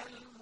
من